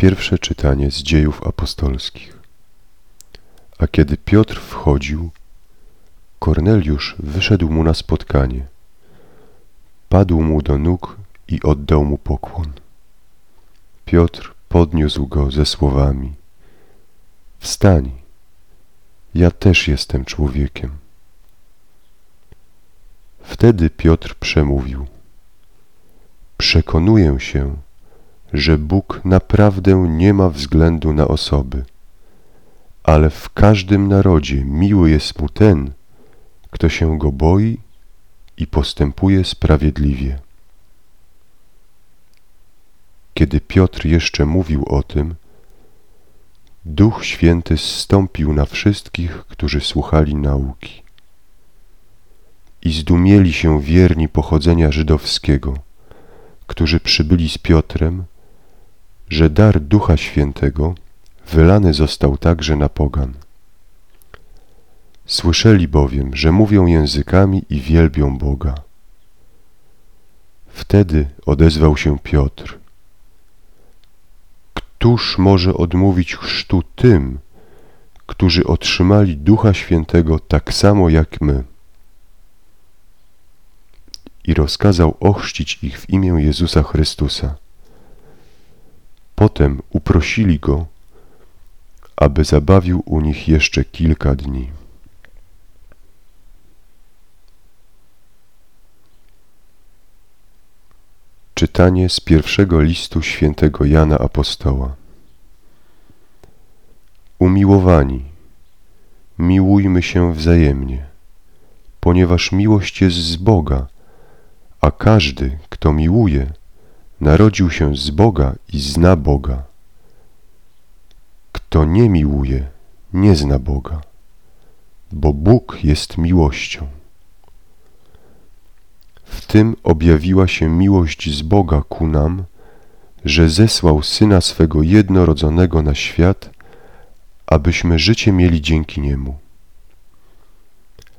Pierwsze czytanie z dziejów apostolskich. A kiedy Piotr wchodził, Korneliusz wyszedł mu na spotkanie. Padł mu do nóg i oddał mu pokłon. Piotr podniósł go ze słowami: Wstań, ja też jestem człowiekiem. Wtedy Piotr przemówił: Przekonuję się, że Bóg naprawdę nie ma względu na osoby, ale w każdym narodzie miły jest mu ten, kto się go boi i postępuje sprawiedliwie. Kiedy Piotr jeszcze mówił o tym, Duch Święty zstąpił na wszystkich, którzy słuchali nauki. I zdumieli się wierni pochodzenia żydowskiego, którzy przybyli z Piotrem, że dar Ducha Świętego wylany został także na pogan. Słyszeli bowiem, że mówią językami i wielbią Boga. Wtedy odezwał się Piotr. Któż może odmówić chrztu tym, którzy otrzymali Ducha Świętego tak samo jak my? I rozkazał ochrzcić ich w imię Jezusa Chrystusa. Potem uprosili go, aby zabawił u nich jeszcze kilka dni. Czytanie z pierwszego listu świętego Jana Apostoła. Umiłowani, miłujmy się wzajemnie, ponieważ miłość jest z Boga, a każdy, kto miłuje, narodził się z Boga i zna Boga. Kto nie miłuje, nie zna Boga, bo Bóg jest miłością. W tym objawiła się miłość z Boga ku nam, że zesłał Syna swego jednorodzonego na świat, abyśmy życie mieli dzięki Niemu.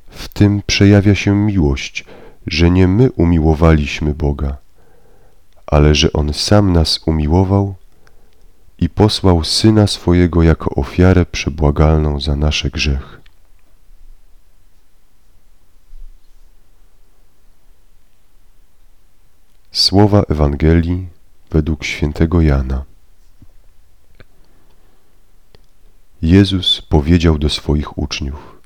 W tym przejawia się miłość, że nie my umiłowaliśmy Boga, ale że On sam nas umiłował i posłał Syna swojego jako ofiarę przebłagalną za nasze grzechy. Słowa Ewangelii według świętego Jana. Jezus powiedział do swoich uczniów: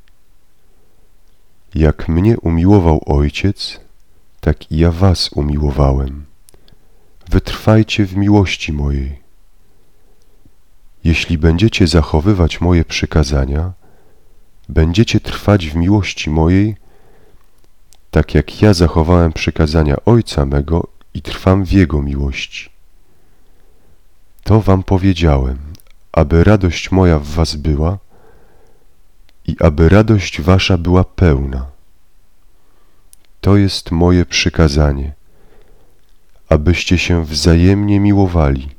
Jak mnie umiłował Ojciec, tak i ja was umiłowałem. Wytrwajcie w miłości mojej. Jeśli będziecie zachowywać moje przykazania, będziecie trwać w miłości mojej, tak jak ja zachowałem przykazania Ojca mego i trwam w Jego miłości. To wam powiedziałem, aby radość moja w was była i aby radość wasza była pełna. To jest moje przykazanie, abyście się wzajemnie miłowali,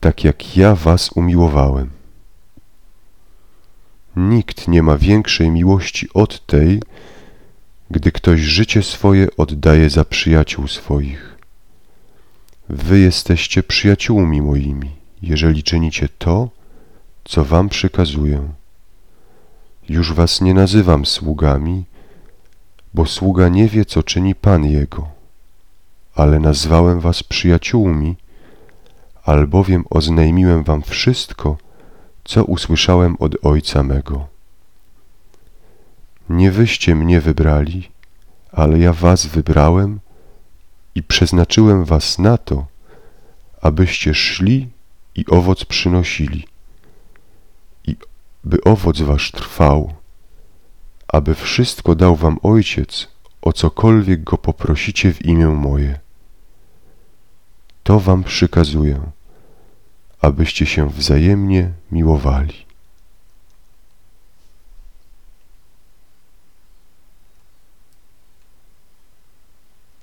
tak jak ja was umiłowałem. Nikt nie ma większej miłości od tej, gdy ktoś życie swoje oddaje za przyjaciół swoich. Wy jesteście przyjaciółmi moimi, jeżeli czynicie to, co wam przykazuję. Już was nie nazywam sługami, bo sługa nie wie, co czyni Pan jego, ale nazwałem was przyjaciółmi, albowiem oznajmiłem wam wszystko, co usłyszałem od Ojca mego. Nie wyście mnie wybrali, ale ja was wybrałem i przeznaczyłem was na to, abyście szli i owoc przynosili, i by owoc wasz trwał, aby wszystko dał wam Ojciec, o cokolwiek go poprosicie w imię moje. To wam przykazuję, abyście się wzajemnie miłowali.